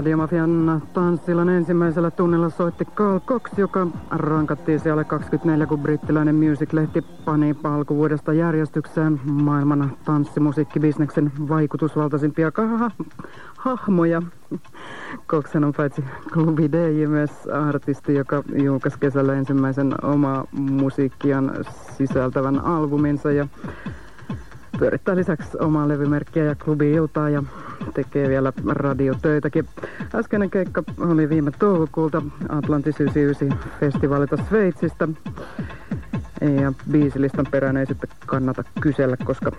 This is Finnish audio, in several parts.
Radiomafian tanssilan ensimmäisellä tunnilla soitti Carl Cox, joka rankattiin siellä 24, kun brittiläinen music-lehti pani alkuvuodesta järjestykseen maailman tanssimusiikkibisneksen vaikutusvaltaisimpia ha hahmoja. Coxen on paitsi klubi DJ myös artisti, joka julkaisi kesällä ensimmäisen oma musiikkian sisältävän albuminsa ja pyörittää lisäksi omaa levymerkkiä ja klubi-iltaa ja tekee vielä radiotöitäkin. Äskeinen keikka oli viime toukokuulta Atlantis 99 festivaalita Sveitsistä. Ja biisilistan perään ei sitten kannata kysellä, koska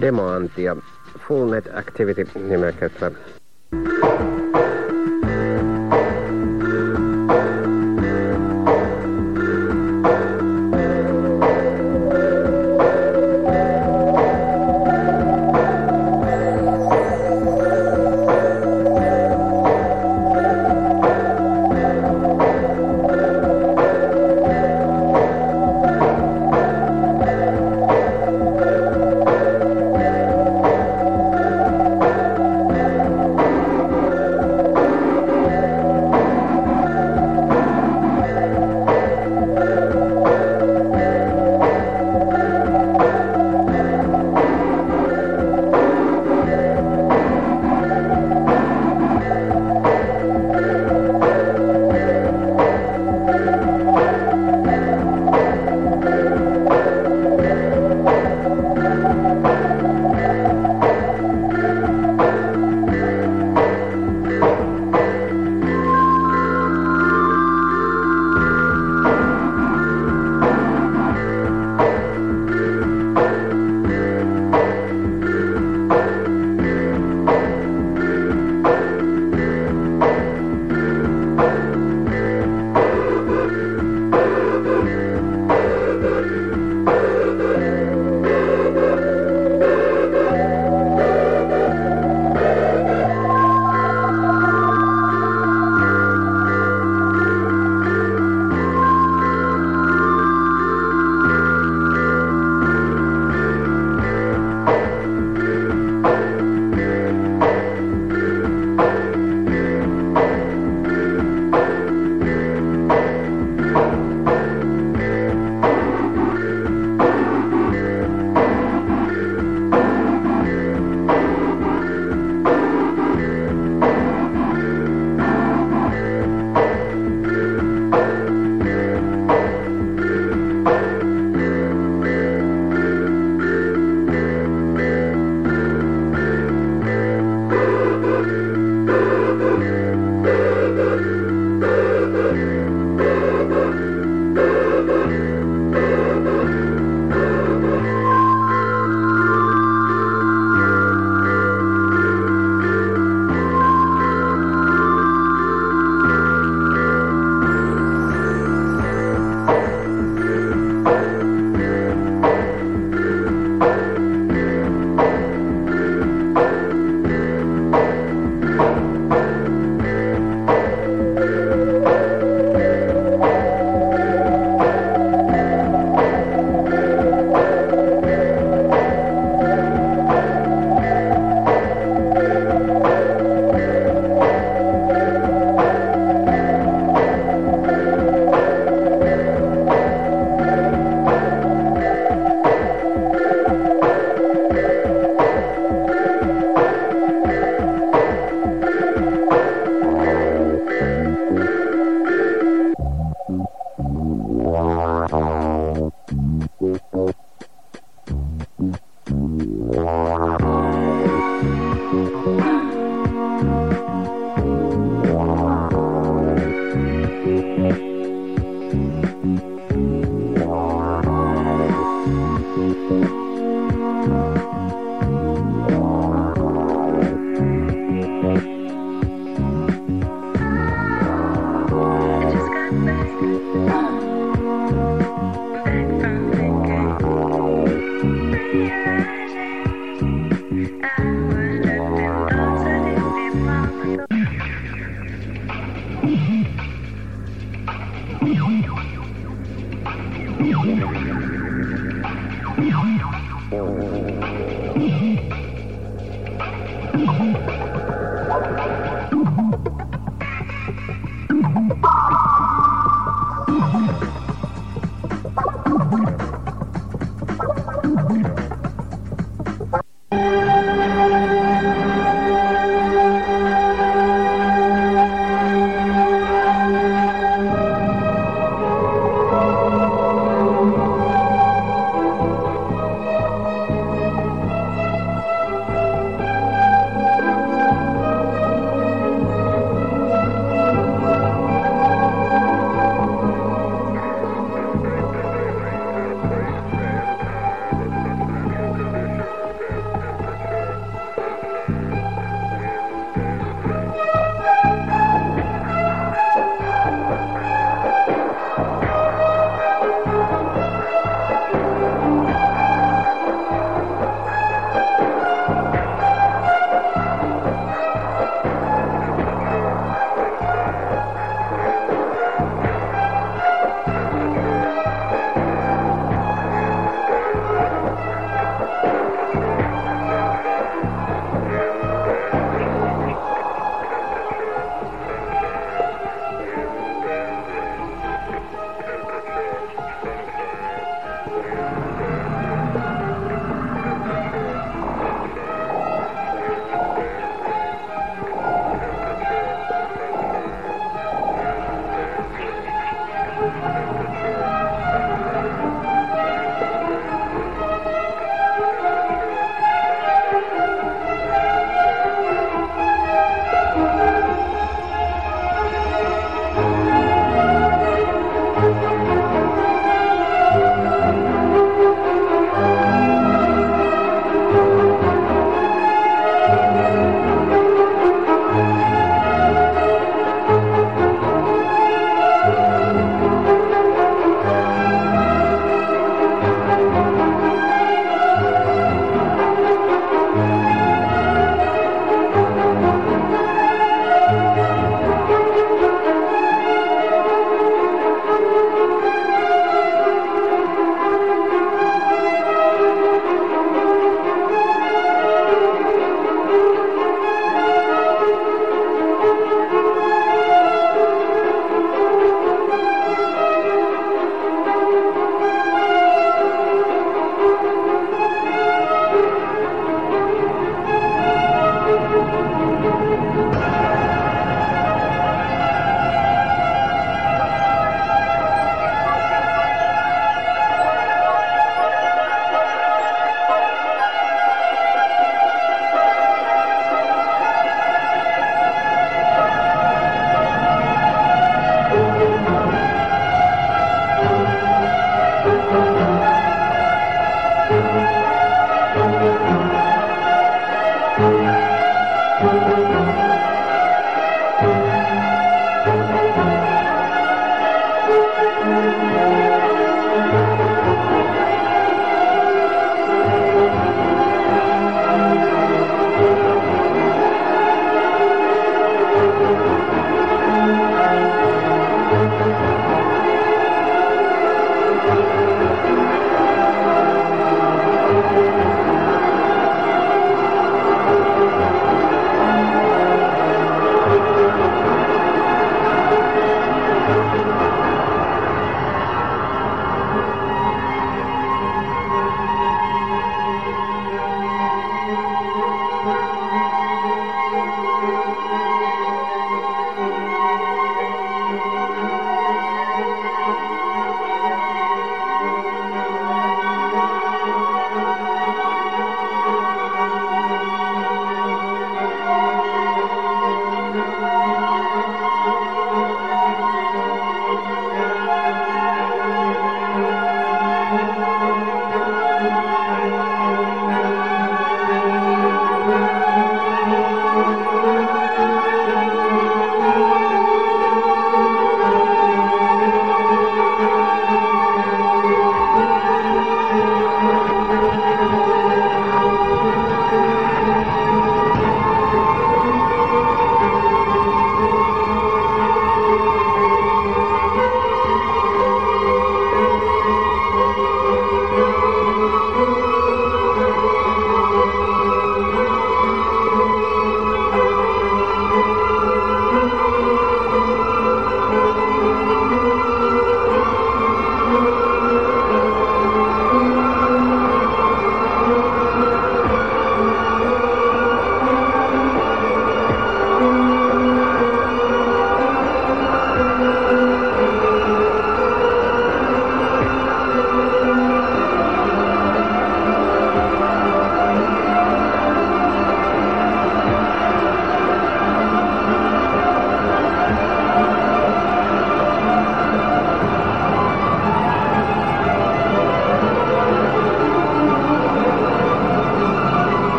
demoantia. Full Net Activity nimeä Oh, oh, oh, oh, oh.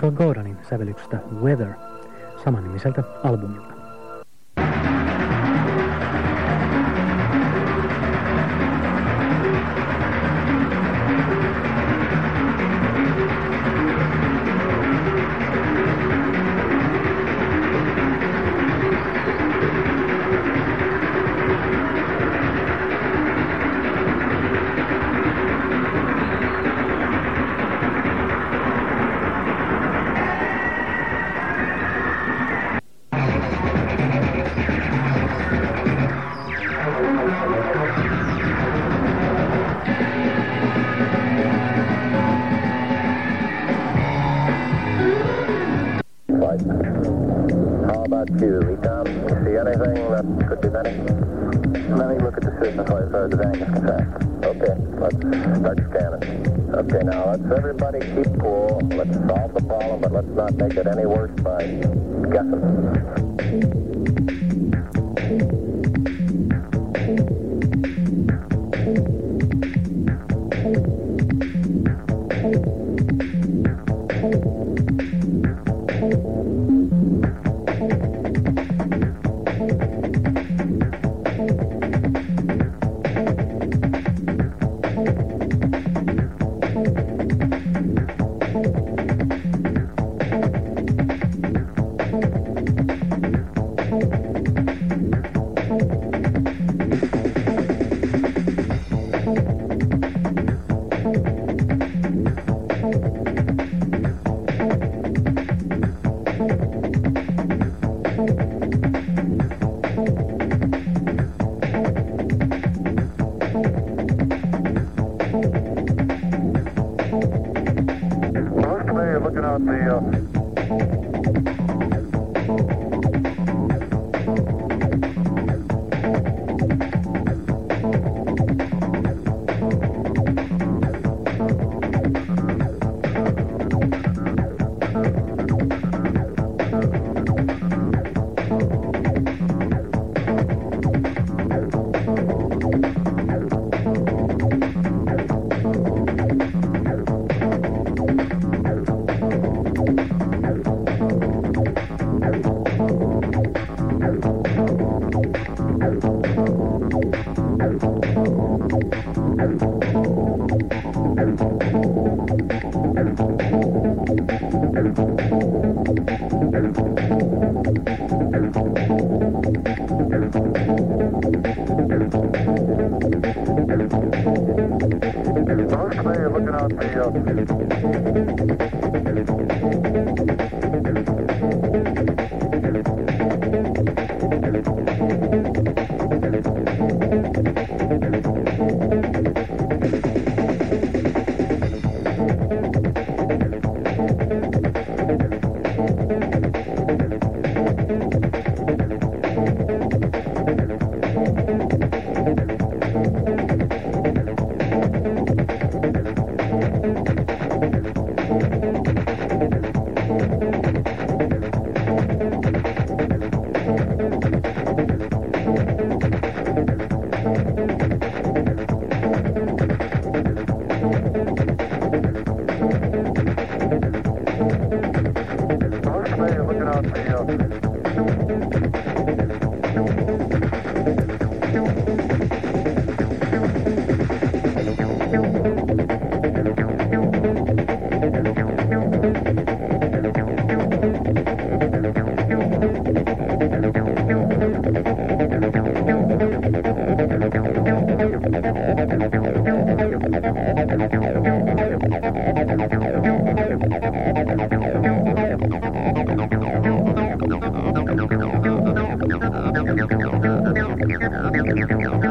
Michael Gordonin sävellyksestä Weather samannimiseltä albumilta. any worse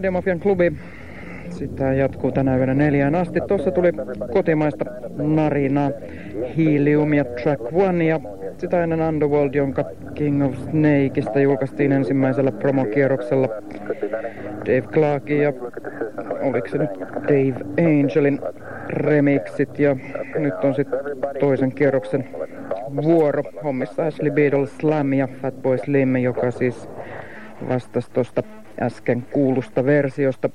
Radiomafian klubi. Sitä jatkuu tänä yönä neljään asti. Tuossa tuli kotimaista narinaa, Helium ja Track One ja sitä ennen Underworld, jonka King of Snakeista julkaistiin ensimmäisellä promokierroksella Dave Clarkin ja oliko se nyt Dave Angelin remixit ja nyt on sitten toisen kierroksen vuoro hommissa Ashley Beadle Slam ja Fatboy Slim, joka siis vastasi tuosta äsken kuulusta versiosta.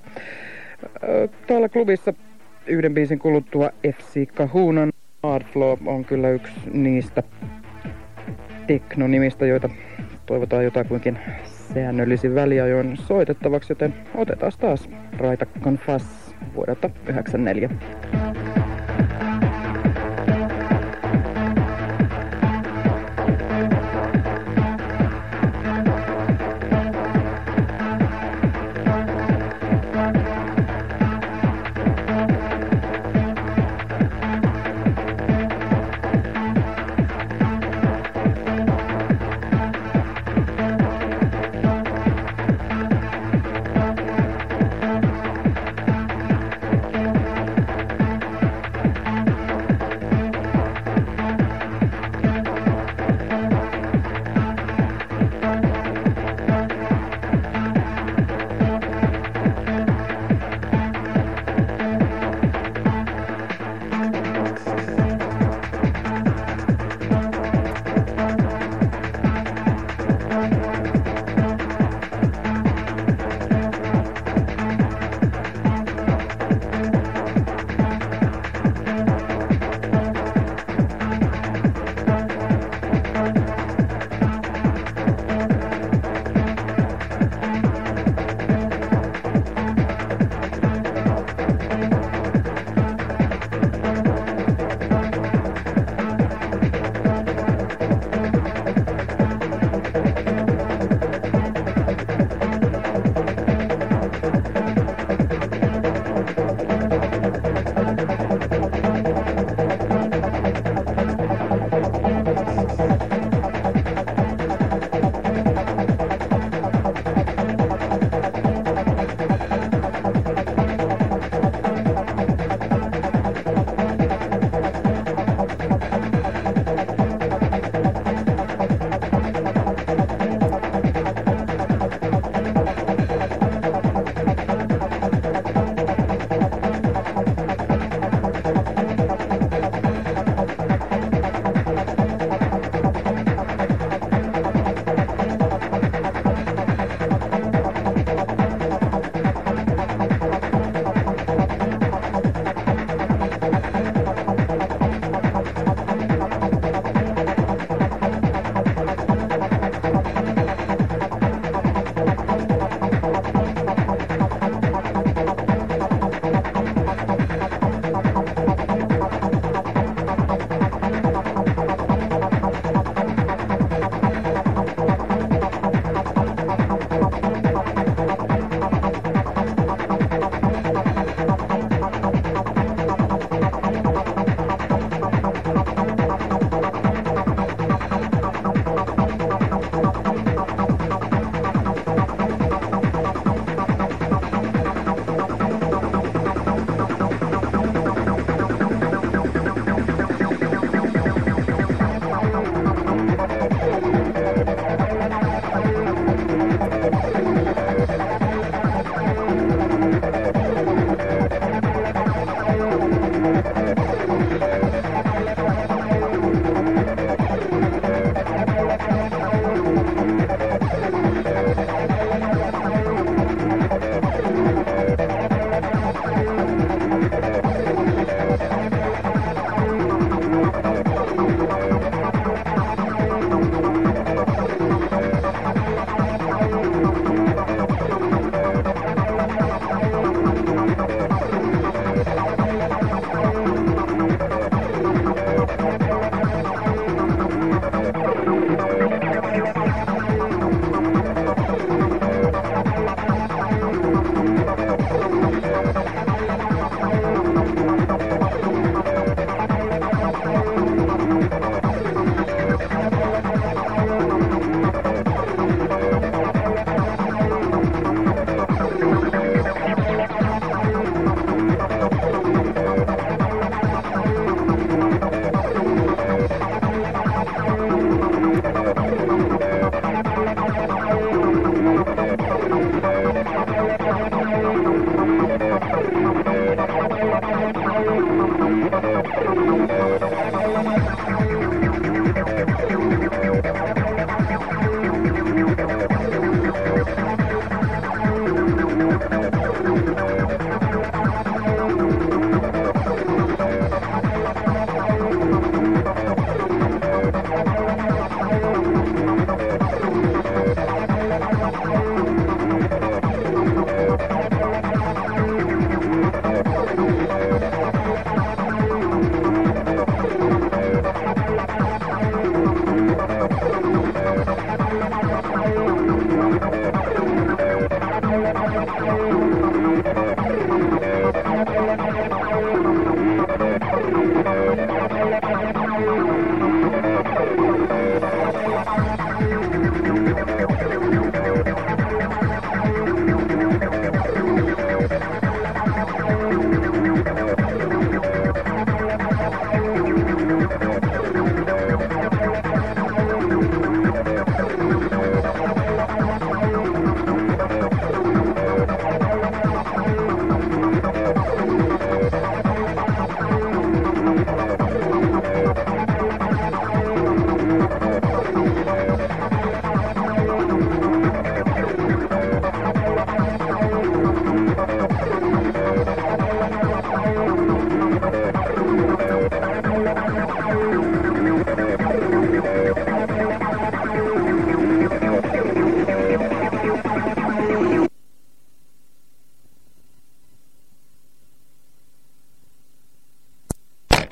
Täällä klubissa yhden biisin kuluttua FC Kahunan Hard Flow on kyllä yksi niistä teknonimistä, joita toivotaan jotakuinkin säännöllisin väliajoin soitettavaksi, joten otetaan taas Raitakkan Fass vuodelta 94.